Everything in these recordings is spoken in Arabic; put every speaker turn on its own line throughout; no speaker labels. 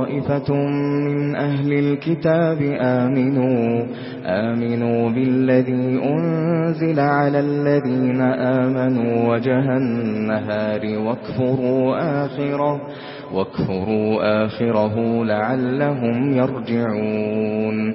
طائفة من أهل الكتاب آمنوا آمنوا بالذي أنزل على الذين آمنوا وجه النهار واكفروا آخره واكفروا آخره لعلهم يرجعون.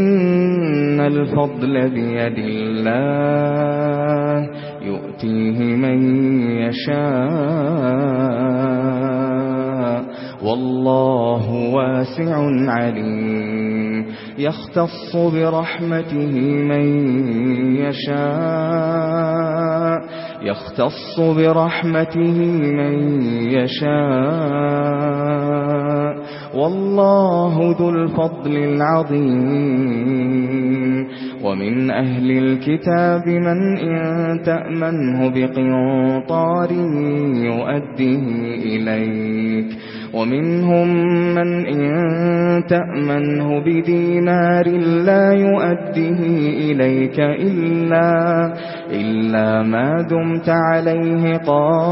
إن الفضل بيد الله يؤتيه من يشاء. والله واسع عليم يختص برحمته من يشاء. يختص برحمته من يشاء. والله ذو الفضل العظيم. ومن أهل الكتاب من إن تأمنه بقنطار يؤديه إليك. ومنهم من إن تأمنه بدينار لا يؤديه إليك إلا, إلا ما دمت عليه قائما.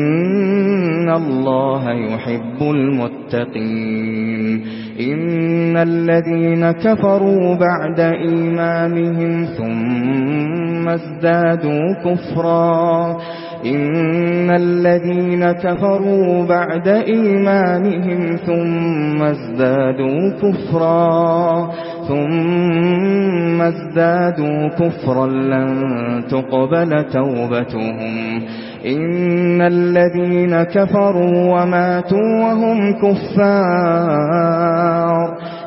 الله يحب المتقين إن الذين كفروا بعد إيمانهم ثم ازدادوا كفرا إن الذين كفروا بعد إيمانهم ثم ازدادوا كفرا ثم ازدادوا كفرا لن تقبل توبتهم إن الذين كفروا وماتوا وهم كفار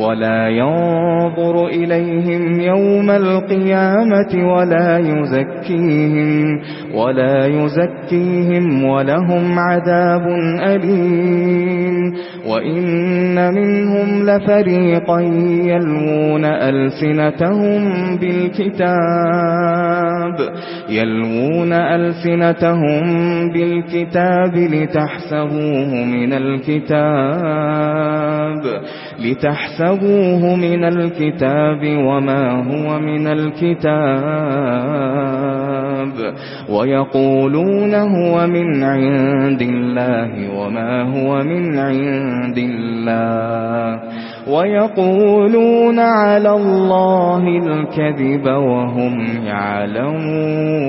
ولا ينظر إليهم يوم القيامة ولا يزكيهم ولا يزكيهم ولهم عذاب أليم وإن منهم لفريقا يلوون ألسنتهم بالكتاب يلوون ألسنتهم بالكتاب لتحسبوه من الكتاب لتحسبوه من الكتاب وما هو من الكتاب الكذب ويقولون هو من عند الله وما هو من عند الله ويقولون على الله الكذب وهم يعلمون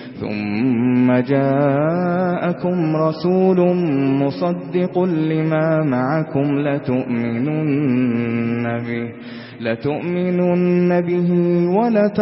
ثم جاءكم رسول مصدق لما معكم لتؤمنن به لتؤمنن به ولتنصرنه.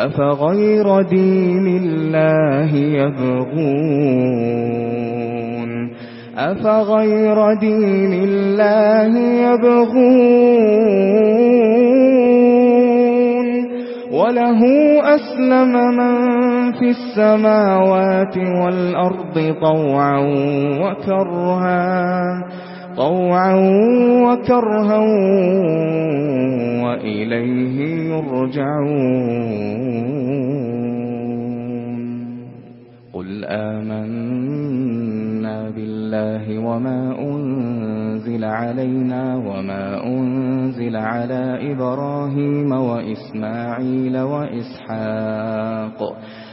أفغير دين الله يبغون؟ أفغير دين الله يبغون؟ وله أسلم من في السماوات والأرض طوعا وكرها. طوعا وكرها وإليه يرجعون. قل آمنا بالله وما أنزل علينا وما أنزل على إبراهيم وإسماعيل وإسحاق وإسحاق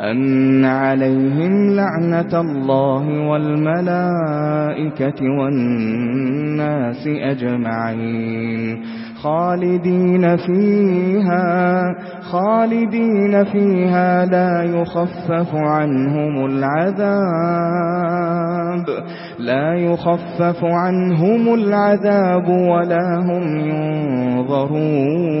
أن عليهم لعنة الله والملائكة والناس أجمعين خالدين فيها خالدين فيها لا يخفف عنهم العذاب لا يخفف عنهم العذاب ولا هم ينظرون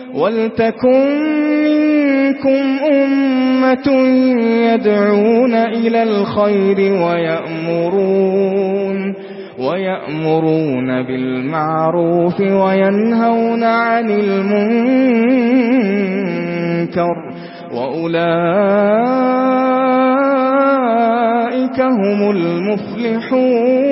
ولتكن منكم أمة يدعون إلى الخير ويأمرون ويأمرون بالمعروف وينهون عن المنكر وأولئك هم المفلحون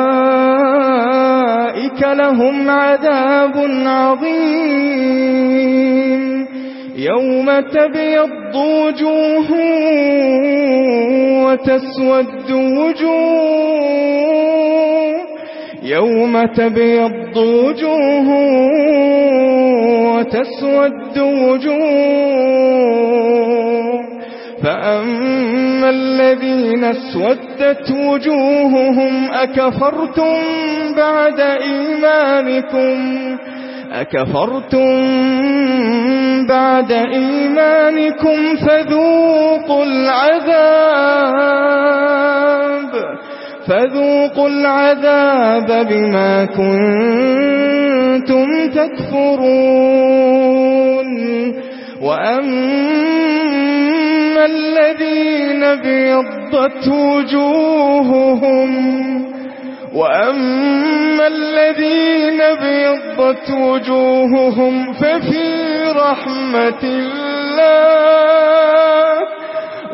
أولئك لهم عذاب عظيم. يوم تبيض وجوه وتسود وجوه. يوم تبيض وجوه وتسود وجوه. فأما اليوم الذين اسودت وجوههم أكفرتم بعد إيمانكم أكفرتم بعد إيمانكم فذوقوا العذاب فذوقوا العذاب بما كنتم تكفرون وأما الذين بيضت وجوههم وأما الذين بيضت وجوههم ففي رحمة الله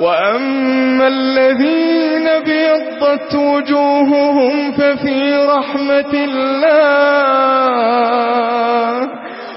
وأما الذين بيضت وجوههم ففي رحمة الله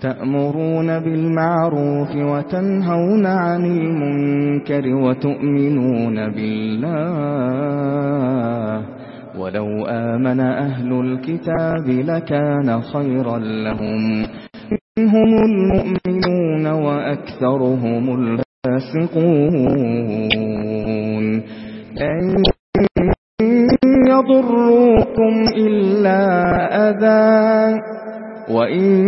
تأمرون بالمعروف وتنهون عن المنكر وتؤمنون بالله ولو آمن أهل الكتاب لكان خيرا لهم. منهم المؤمنون وأكثرهم الفاسقون. أن يضروكم إلا أذى وإن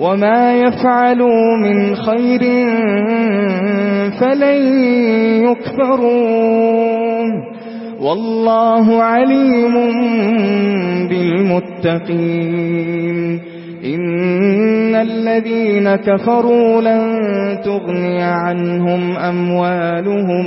وما يفعلوا من خير فلن يكفروا والله عليم بالمتقين إن الذين كفروا لن تغني عنهم أموالهم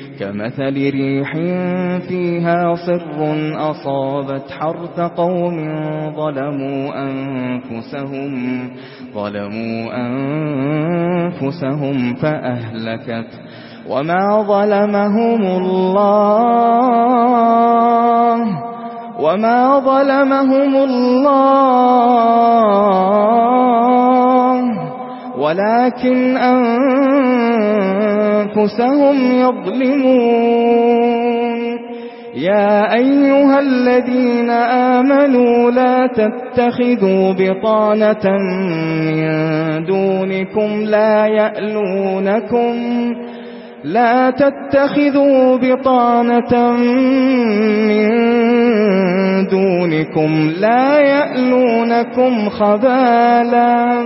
كمثل ريح فيها صر أصابت حرث قوم ظلموا أنفسهم ظلموا أنفسهم فأهلكت. وما ظلمهم الله وما ظلمهم الله. ولكن أنفسهم يظلمون يا أيها الذين آمنوا لا تتخذوا بطانة من دونكم لا يألونكم لا تتخذوا بطانة من دونكم لا يألونكم خبالا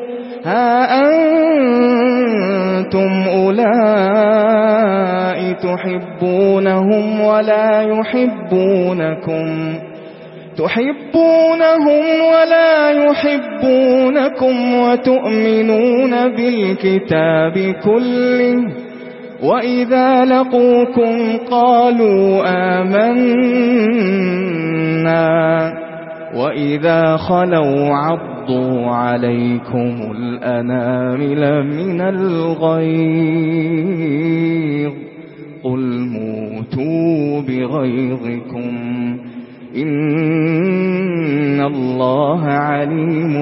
ها أنتم أولئك تحبونهم ولا يحبونكم تحبونهم ولا يحبونكم وتؤمنون بالكتاب كله وَإِذَا لَقُوكُمْ قَالُوا آمَنَّا وَإِذَا خَلَوْا عَضُّوا عَلَيْكُمُ الْأَنَامِلَ مِنَ الْغَيْظِ قُلْ مُوتُوا بِغَيْظِكُمْ إِنَّ اللَّهَ عَلِيمٌ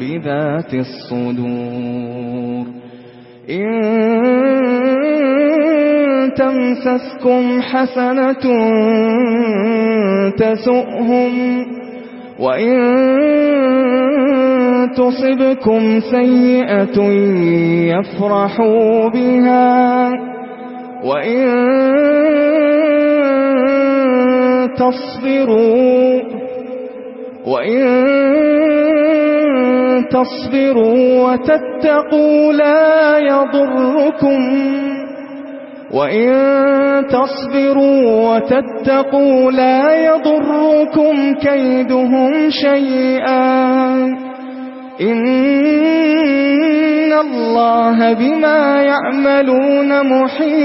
بِذَاتِ الصُّدُورِ إن تمسسكم حسنة تسؤهم وإن تصبكم سيئة يفرحوا بها وإن تصبروا وإن تصبروا وتتقوا لا يضركم. وإن تصبروا وتتقوا لا يضركم كيدهم شيئا. إن الله بما يعملون محيط.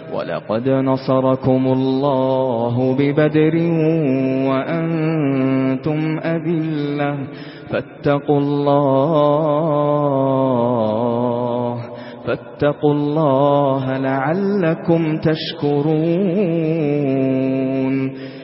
ولقد نصركم الله ببدر وأنتم أذلة فاتقوا الله فاتقوا الله لعلكم تشكرون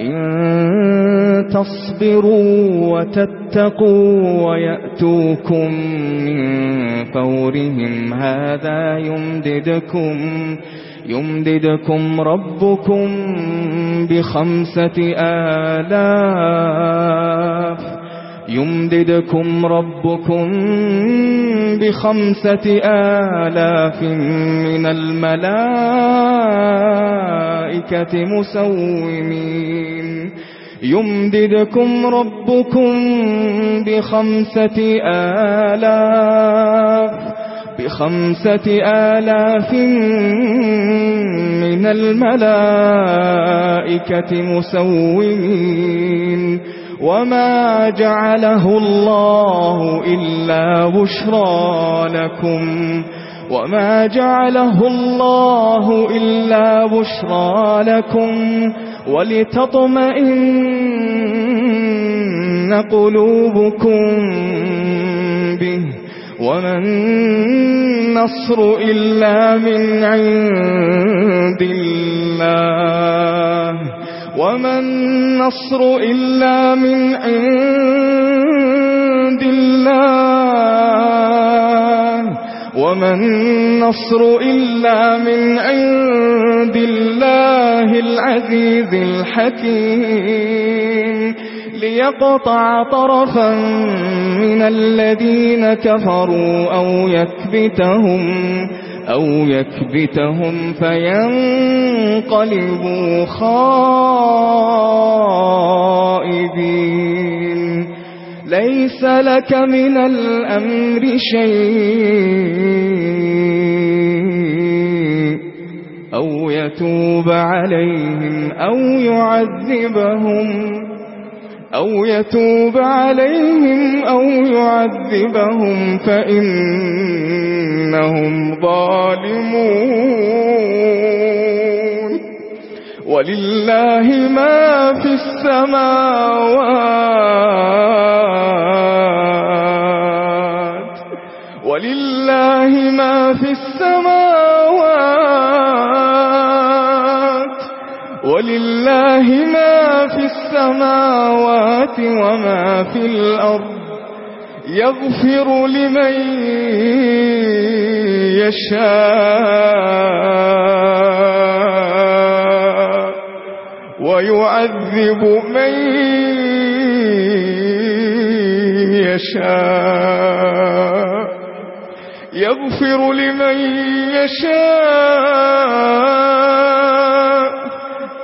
إن تصبروا وتتقوا ويأتوكم من فورهم هذا يمددكم يمددكم ربكم بخمسة آلاف يمددكم ربكم بخمسة آلاف من الملائكة مسومين. يمددكم ربكم بخمسة آلاف بخمسة آلاف من الملائكة مسومين. وما جعله الله إلا بشرى لكم وما جعله الله إلا بشرى لكم ولتطمئن قلوبكم به وما النصر إلا من عند الله وما النصر إلا من عند الله وَمَن نَصْرُ إلا من عند الله العزيز الحكيم ليقطع طرفا من الذين كفروا أو يكبتهم أو يكبتهم فينقلبوا خائبين. ليس لك من الأمر شيء أو يتوب عليهم أو يعذبهم. أو يتوب عليهم أو يعذبهم فإنهم ظالمون. ولله ما في السماوات. ولله ما في السماوات. ولله ما في السماوات وما في الأرض يغفر لمن يشاء ويعذب من يشاء يغفر لمن يشاء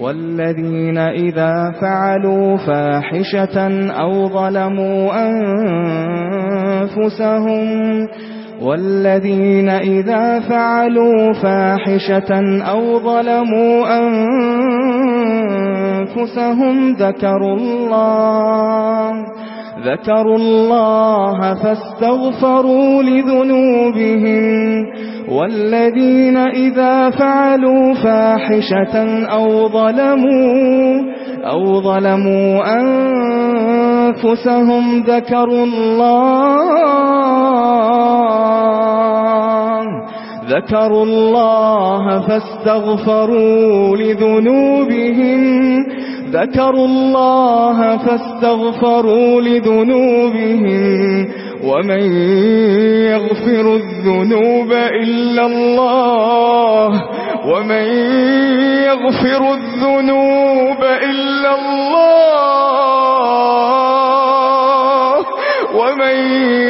والذين إذا فعلوا فاحشة أو ظلموا أنفسهم والذين إذا فعلوا فاحشة أو ظلموا أنفسهم ذكروا الله ذكروا الله فاستغفروا لذنوبهم والذين إذا فعلوا فاحشة أو ظلموا أو ظلموا أنفسهم ذكروا الله ذكروا الله فاستغفروا لذنوبهم ذكروا الله فاستغفروا لذنوبهم ومن يغفر الذنوب إلا الله ومن يغفر الذنوب إلا الله ومن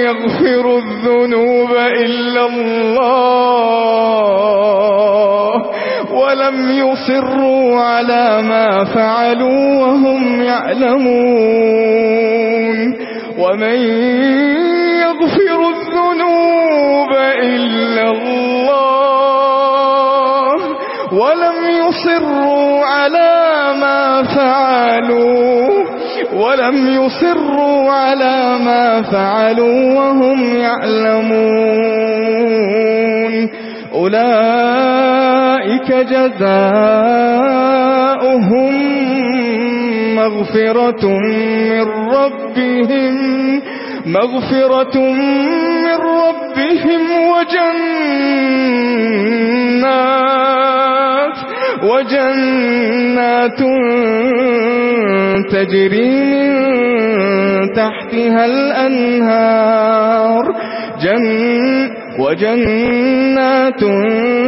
يغفر الذنوب إلا الله ولم يصروا على ما فعلوا وهم يعلمون ومن يغفر الذنوب إلا الله ولم يصروا على ما فعلوا ولم يصروا على ما فعلوا وهم يعلمون أولئك ذلك جزاؤهم مغفرة من ربهم مغفرة من ربهم وجنات وجنات تجري من تحتها الأنهار جن وجنات تجري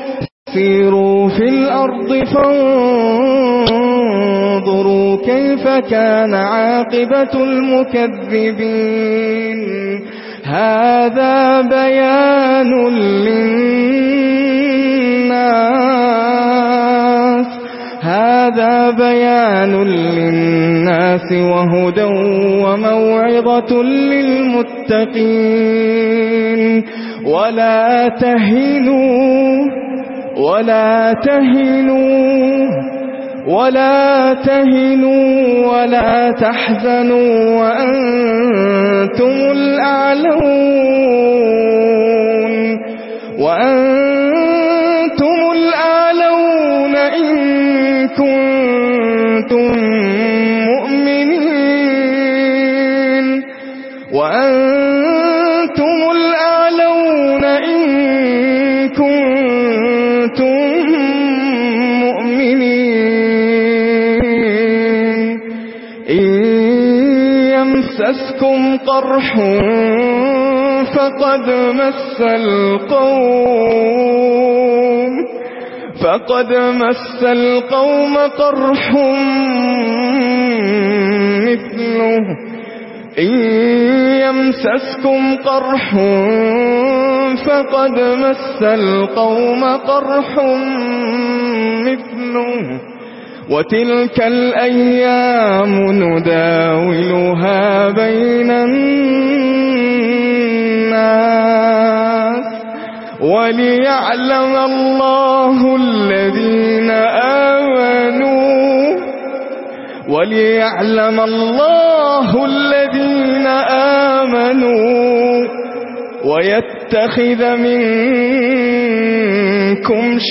سيروا في الأرض فانظروا كيف كان عاقبة المكذبين. هذا بيان للناس. هذا بيان للناس وهدى وموعظة للمتقين. ولا تهنوا ولا تهنوا ولا تهنوا ولا تحزنوا وأنتم الأعلون وأنتم الأعلون إن كنتم قرح فقد مس القوم فقد مس القوم قرح مثله. إن يمسسكم قرح فقد مس القوم قرح مثله. وتلك الأيام نداولها وليعلم الله الذين آمنوا وليعلم الله الذين آمنوا ويتخذ منكم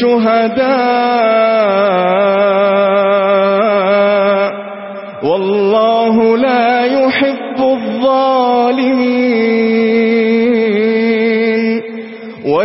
شهداء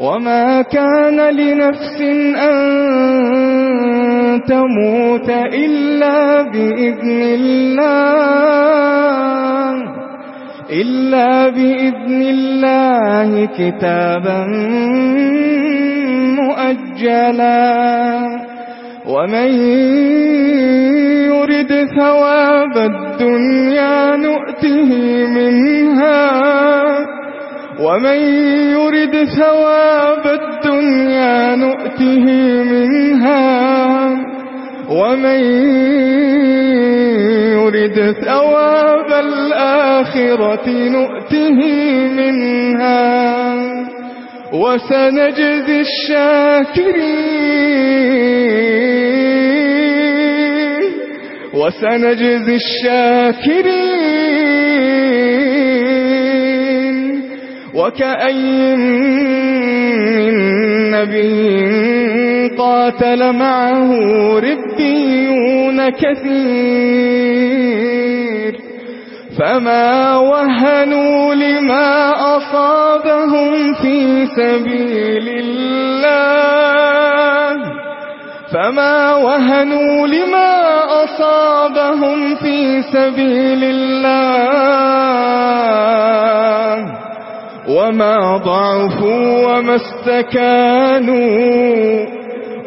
وما كان لنفس أن تموت إلا بإذن الله إلا بإذن الله كتابا مؤجلا ومن يرد ثواب الدنيا نؤته منها ومن يرد ثواب الدنيا نؤته منها ومن يرد ثواب الآخرة نؤته منها وسنجزي الشاكرين وسنجزي الشاكرين وكأين من نبي قاتل معه ربيون كثير فما وهنوا لما أصابهم في سبيل الله فما وهنوا لما أصابهم في سبيل الله وما ضعفوا وما استكانوا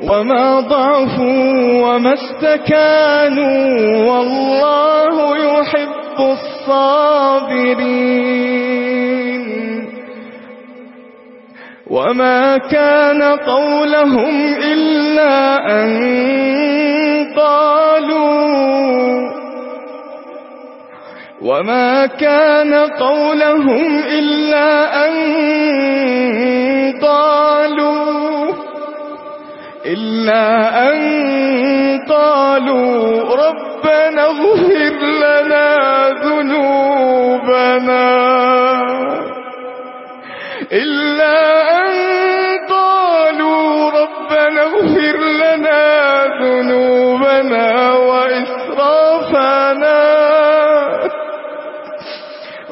وما ضعفوا وما استكانوا والله يحب الصابرين. وما كان قولهم إلا أن قالوا وما كان قولهم إلا أن قالوا إلا أن قالوا ربنا اغفر لنا ذنوبنا إلا أن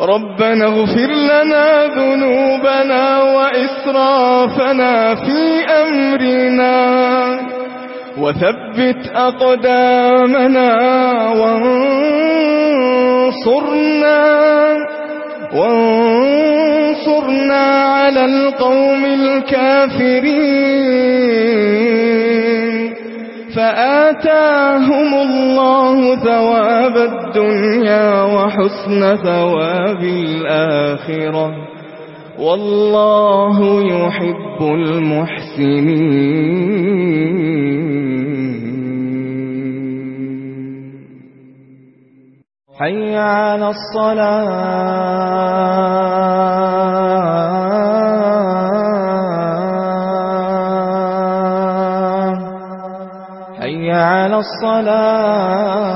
ربنا اغفر لنا ذنوبنا وإسرافنا في أمرنا وثبت أقدامنا وانصرنا وانصرنا على القوم الكافرين فآتاهم الله ثواب الدنيا وحسن ثواب الآخرة. والله يحب المحسنين. حي على الصلاة. على الصلاة.